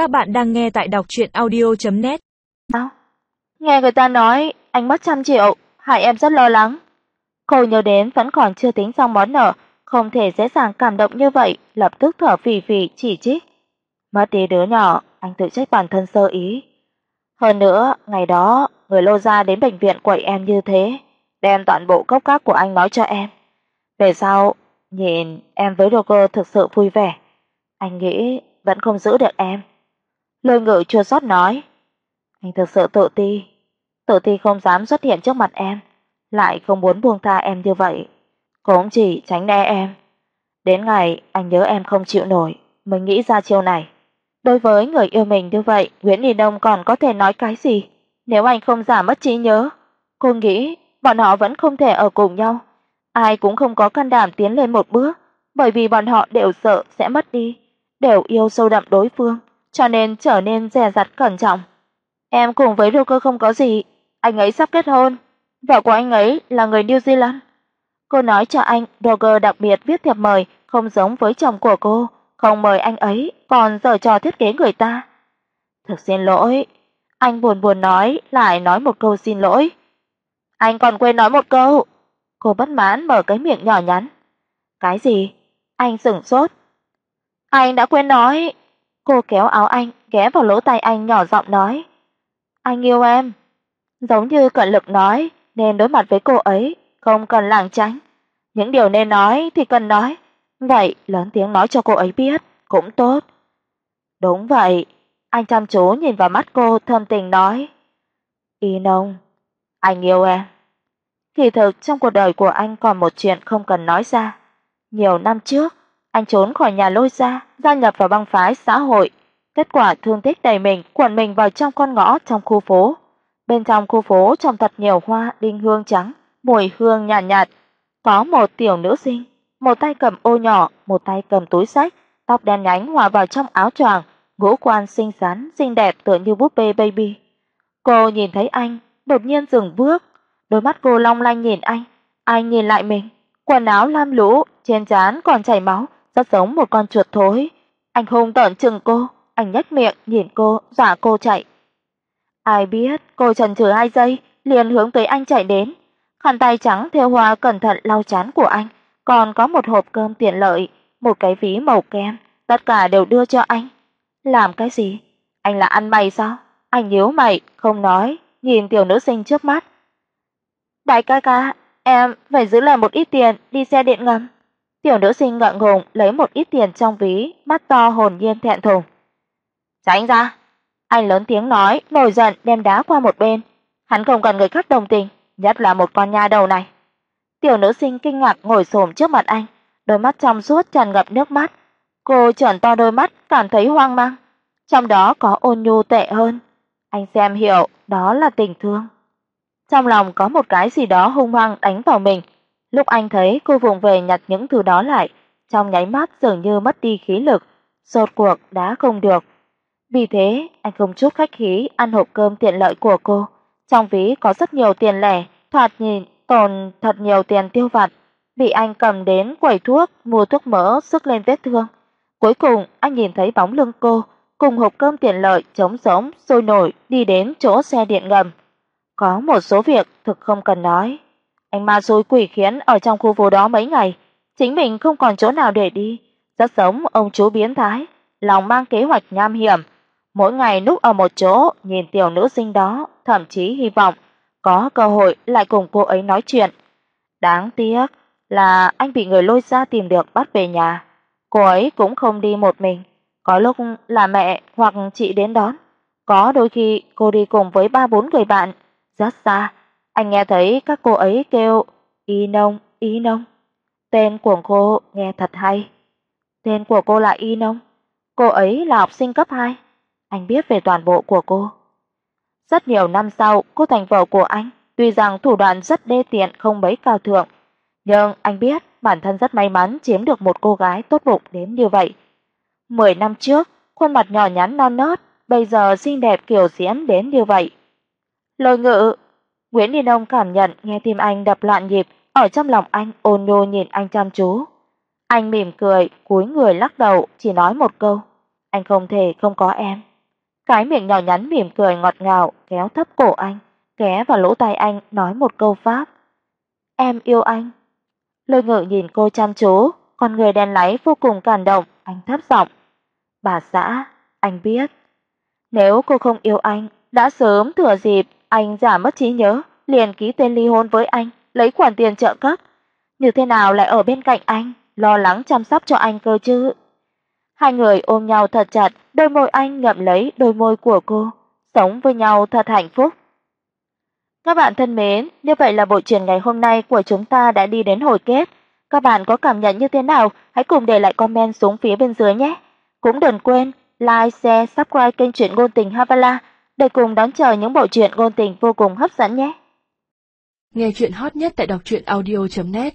Các bạn đang nghe tại đọc audio net Nghe người ta nói anh mất trăm triệu, hại em rất lo lắng. Cô nhớ đến vẫn còn chưa tính xong món nợ, không thể dễ dàng cảm động như vậy, lập tức thở phì phì chỉ trích. Mất đi đứa nhỏ, anh tự trách bản thân sơ ý. Hơn nữa, ngày đó, người Lô gia đến bệnh viện quậy em như thế, đem toàn bộ cốc cát của anh nói cho em. Về sau, nhìn em với Roger thực sự vui vẻ, anh nghĩ vẫn không giữ được em. Lôi Ngự chua xót nói, anh thực sự tự ti, tự ti không dám xuất hiện trước mặt em, lại không muốn buông tha em như vậy, cũng chỉ tránh né em. Đến ngày anh nhớ em không chịu nổi, mới nghĩ ra chiêu này. Đối với người yêu mình như vậy, Nguyễn Đình Đông còn có thể nói cái gì? Nếu anh không giả mất trí nhớ, cô nghĩ bọn họ vẫn không thể ở cùng nhau. Ai cũng không có can đảm tiến lên một bước, bởi vì bọn họ đều sợ sẽ mất đi, đều yêu sâu đậm đối phương, cho nên trở nên dè dặt cẩn trọng. Em cùng với Roger không có gì, anh ấy sắp kết hôn, vợ của anh ấy là người New Zealand. Cô nói cho anh Roger đặc biệt viết thiệp mời, không giống với chồng của cô, không mời anh ấy, còn giở trò thiết kế người ta. Thực xin lỗi, anh buồn buồn nói, lại nói một câu xin lỗi. Anh còn quên nói một câu. Cô bất mãn mở cái miệng nhỏ nhắn. Cái gì? Anh sững sốt. Anh đã quên nói. Cô kéo áo anh, ghé vào lỗ tai anh nhỏ giọng nói. Anh yêu em. Giống như cận lực nói, nên đối mặt với cô ấy, không cần lảng tránh. Những điều nên nói thì cần nói, vậy lớn tiếng nói cho cô ấy biết cũng tốt. Đúng vậy, anh chăm chú nhìn vào mắt cô thâm tình nói. Y nông, anh yêu em. Kỳ thực trong cuộc đời của anh còn một chuyện không cần nói ra. Nhiều năm trước, anh trốn khỏi nhà lôi ra, gia nhập vào băng phái xã hội. Kết quả thương tích đầy mình, quẩn mình vào trong con ngõ trong khu phố. Bên trong khu phố trồng thật nhiều hoa đinh hương trắng, mùi hương nhàn nhạt, nhạt. Có một tiểu nữ sinh, một tay cầm ô nhỏ, một tay cầm túi sách, tóc đen nhánh hòa vào trong áo choàng, ngũ quan xinh xắn, xinh đẹp tựa như búp bê baby. Cô nhìn thấy anh, đột nhiên dừng bước, đôi mắt cô long lanh nhìn anh, anh nhìn lại mình, quần áo lam lũ, trên trán còn chảy máu, rất giống một con chuột thối. Anh hung tợn chừng cô, anh nhếch miệng nhìn cô, dọa cô chạy. Ai biết, cô chần chừ hai giây, liền hướng tới anh chạy đến. Khăn tay trắng thêu hoa cẩn thận lau chán của anh, còn có một hộp cơm tiện lợi, một cái ví màu kem, tất cả đều đưa cho anh. Làm cái gì? Anh là ăn mày sao? Anh nhíu mày, không nói, nhìn tiểu nữ sinh trước mắt. "Đại ca ca, em phải giữ lại một ít tiền đi xe điện ngầm." Tiểu nữ sinh ngượng ngùng lấy một ít tiền trong ví, mắt to hồn nhiên thẹn thùng. "Tránh ra." Anh lớn tiếng nói, nổi giận đem đá qua một bên. Hắn không cần người khác đồng tình, nhất là một con nha đầu này. Tiểu nữ sinh kinh ngạc ngồi xổm trước mặt anh, đôi mắt trong suốt tràn ngập nước mắt. Cô trợn to đôi mắt, cảm thấy hoang mang. Trong đó có ôn nhu tệ hơn. Anh xem hiểu, đó là tình thương. Trong lòng có một cái gì đó hung hăng đánh vào mình. Lúc anh thấy cô vùng về nhặt những thứ đó lại, trong nháy mắt dường như mất đi khí lực, rốt cuộc đã không được. Vì thế, anh không chút khách khí ăn hộp cơm tiện lợi của cô. Trong ví có rất nhiều tiền lẻ, thoạt nhìn còn thật nhiều tiền tiêu vặt, bị anh cầm đến quầy thuốc mua thuốc mỡ sức lên vết thương. Cuối cùng, anh nhìn thấy bóng lưng cô cùng hộp cơm tiện lợi trống rỗng sôi nổi đi đến chỗ xe điện ngầm. Có một số việc thực không cần nói. Anh ma xui quỷ khiến ở trong khu phố đó mấy ngày, chính mình không còn chỗ nào để đi, rất giống ông chú biến thái, lòng mang kế hoạch nham hiểm, mỗi ngày núp ở một chỗ nhìn tiểu nữ sinh đó, thậm chí hy vọng có cơ hội lại cùng cô ấy nói chuyện. Đáng tiếc là anh bị người lôi ra tìm được bắt về nhà. Cô ấy cũng không đi một mình, có lúc là mẹ hoặc chị đến đón, có đôi khi cô đi cùng với ba bốn người bạn, rất xa. Anh nghe thấy các cô ấy kêu Y Nông, Y Nông. Tên của cô nghe thật hay. Tên của cô là Y Nông. Cô ấy là học sinh cấp 2. Anh biết về toàn bộ của cô. Rất nhiều năm sau, cô thành vợ của anh, tuy rằng thủ đoạn rất đê tiện không mấy cao thượng, nhưng anh biết bản thân rất may mắn chiếm được một cô gái tốt bụng đến như vậy. Mười năm trước, khuôn mặt nhỏ nhắn non nớt, bây giờ xinh đẹp kiều diễm đến như vậy. Lôi Ngự, Nguyễn Điền Đông cảm nhận nghe tim anh đập loạn nhịp, ở trong lòng anh ôn nhu nhìn anh chăm chú. Anh mỉm cười, cúi người lắc đầu, chỉ nói một câu, anh không thể không có em, cái miệng nhỏ nhắn mỉm cười ngọt ngào kéo thấp cổ anh, ghé vào lỗ tai anh nói một câu Pháp. "Em yêu anh." Lôi Ngự nhìn cô chăm chú, con người đen láy vô cùng cảm động, anh thấp giọng, "Bà xã, anh biết, nếu cô không yêu anh, đã sớm thừa dịp anh giả mất trí nhớ, liền ký tên ly hôn với anh, lấy khoản tiền trợ cấp, như thế nào lại ở bên cạnh anh, lo lắng chăm sóc cho anh cơ chứ?" Hai người ôm nhau thật chặt, đôi môi anh ngậm lấy đôi môi của cô, sống với nhau thật hạnh phúc. Các bạn thân mến, như vậy là bộ truyện ngày hôm nay của chúng ta đã đi đến hồi kết. Các bạn có cảm nhận như thế nào? Hãy cùng để lại comment xuống phía bên dưới nhé. Cũng đừng quên like, share, subscribe kênh truyện ngôn tình Havala để cùng đón chờ những bộ truyện ngôn tình vô cùng hấp dẫn nhé. Nghe truyện hot nhất tại đọc truyện audio net